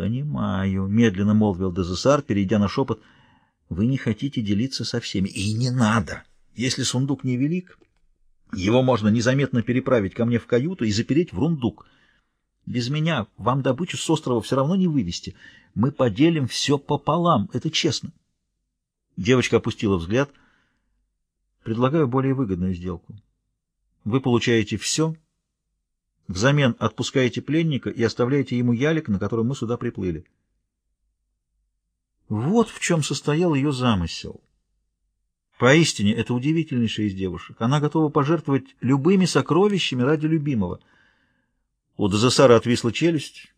Понимаю, медленно молвил Дезессар, перейдя на шепот. Вы не хотите делиться со всеми. И не надо. Если сундук невелик, его можно незаметно переправить ко мне в каюту и запереть в рундук. Без меня вам добычу с острова все равно не вывести. Мы поделим все пополам, это честно. Девочка опустила взгляд. Предлагаю более выгодную сделку. Вы получаете все, взамен отпускаете пленника и оставляете ему ялик, на котором мы сюда приплыли. Вот в чем состоял ее замысел. Поистине, это удивительнейшая из девушек. Она готова пожертвовать любыми сокровищами ради любимого. У Дезессара отвисла челюсть,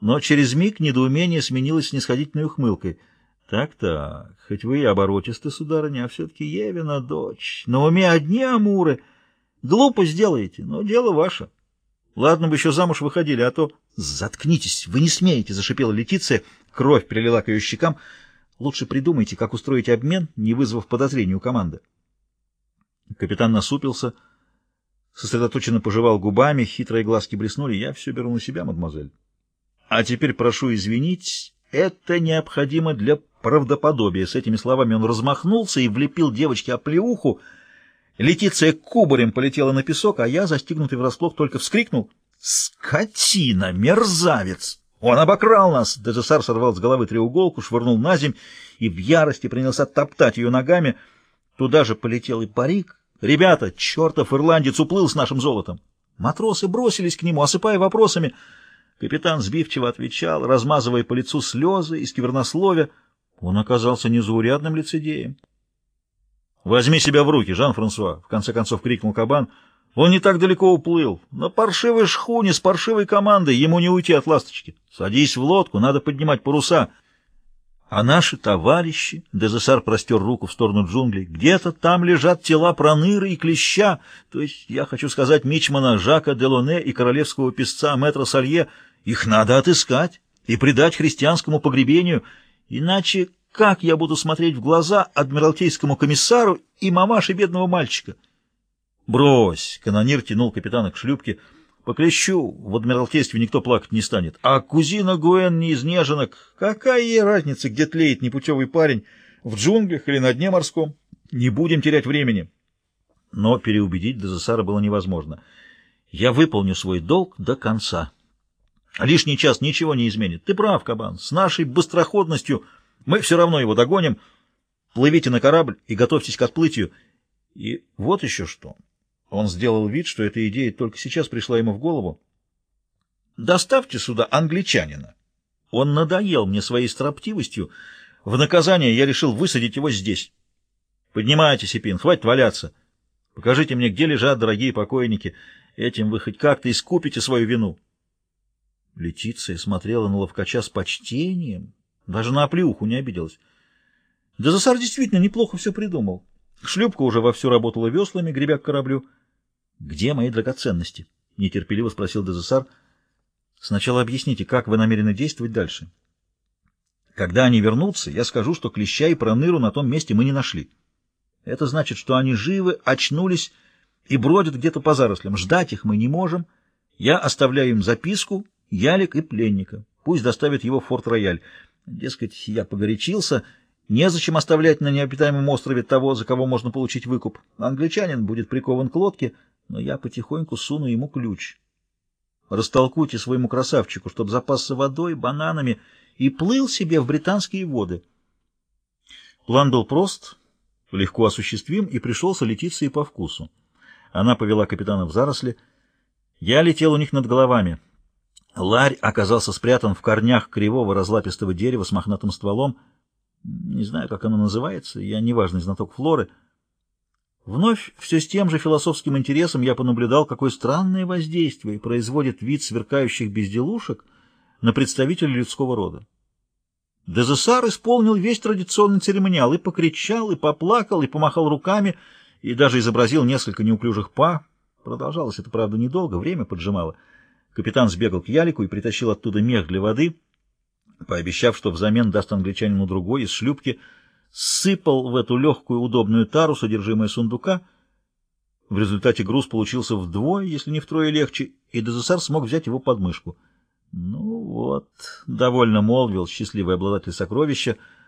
но через миг недоумение сменилось снисходительной ухмылкой. Так-так, хоть вы и оборотисты, сударыня, а все-таки Евина дочь. На уме одни амуры. Глупо сделаете, но дело ваше. Ладно бы еще замуж выходили, а то... Заткнитесь, вы не смеете, — зашипела Летиция. Кровь прилила к ее щекам. Лучше придумайте, как устроить обмен, не вызвав подозрений у команды. Капитан насупился, сосредоточенно пожевал губами, хитрые глазки блеснули. Я все беру на себя, мадемуазель. А теперь прошу извинить, это необходимо для правдоподобия. С этими словами он размахнулся и влепил девочке оплеуху. Летиция кубарем полетела на песок, а я, застигнутый врасплох, только вскрикнул «Скотина! Мерзавец!» Он обокрал нас! Дезессар сорвал с головы треуголку, швырнул на земь и в ярости принялся топтать ее ногами. Туда же полетел и парик. Ребята, чертов ирландец уплыл с нашим золотом. Матросы бросились к нему, осыпая вопросами. Капитан сбивчиво отвечал, размазывая по лицу слезы и сквернословия. Он оказался незаурядным лицедеем. — Возьми себя в руки, Жан-Франсуа! — в конце концов крикнул кабан — он не так далеко уплыл. На паршивой шхуне с паршивой командой ему не уйти от ласточки. Садись в лодку, надо поднимать паруса. А наши товарищи, Дезессар простер руку в сторону джунглей, где-то там лежат тела Проныры и Клеща, то есть, я хочу сказать, мичмана Жака Делоне и королевского песца Мэтра Салье. Их надо отыскать и предать христианскому погребению, иначе как я буду смотреть в глаза адмиралтейскому комиссару и мамаше бедного мальчика? «Брось!» — канонир тянул капитана к шлюпке. «По клещу в Адмиралтействе никто плакать не станет. А кузина Гуэн не из неженок. Какая ей разница, где тлеет непутевый парень, в джунглях или на дне морском? Не будем терять времени». Но переубедить Дезессара было невозможно. «Я выполню свой долг до конца. Лишний час ничего не изменит. Ты прав, Кабан. С нашей быстроходностью мы все равно его догоним. Плывите на корабль и готовьтесь к отплытию. И вот еще что». Он сделал вид, что эта идея только сейчас пришла ему в голову. «Доставьте сюда англичанина. Он надоел мне своей строптивостью. В наказание я решил высадить его здесь. Поднимайтесь, Эпин, хватит валяться. Покажите мне, где лежат дорогие покойники. Этим вы хоть как-то искупите свою вину». Летиция смотрела на ловкача с почтением, даже на оплеуху не обиделась. Дезасар действительно неплохо все придумал. Шлюпка уже вовсю работала веслами, гребя к кораблю. «Где мои драгоценности?» — нетерпеливо спросил Дезессар. «Сначала объясните, как вы намерены действовать дальше?» «Когда они вернутся, я скажу, что клеща и проныру на том месте мы не нашли. Это значит, что они живы, очнулись и бродят где-то по зарослям. Ждать их мы не можем. Я оставляю им записку, ялик и пленника. Пусть доставят его в Форт-Рояль. Дескать, я погорячился». Незачем оставлять на необитаемом острове того, за кого можно получить выкуп. Англичанин будет прикован к лодке, но я потихоньку суну ему ключ. Растолкуйте своему красавчику, чтобы запасся водой, бананами и плыл себе в британские воды. План был прост, легко осуществим и пришелся Летиции по вкусу. Она повела капитана в заросли. Я летел у них над головами. Ларь оказался спрятан в корнях кривого разлапистого дерева с мохнатым стволом. Не знаю, как оно называется, я неважный знаток флоры — Вновь все с тем же философским интересом я понаблюдал, какое странное воздействие производит вид сверкающих безделушек на представителей людского рода. Дезессар исполнил весь традиционный церемониал и покричал, и поплакал, и помахал руками, и даже изобразил несколько неуклюжих па. Продолжалось это, правда, недолго, время поджимало. Капитан сбегал к ялику и притащил оттуда мех для воды, пообещав, что взамен даст англичанину другой из шлюпки — сыпал в эту легкую удобную тару содержимое сундука. В результате груз получился вдвое, если не втрое легче, и Дезессар смог взять его под мышку. Ну Вот, — довольно молвил счастливый обладатель сокровища,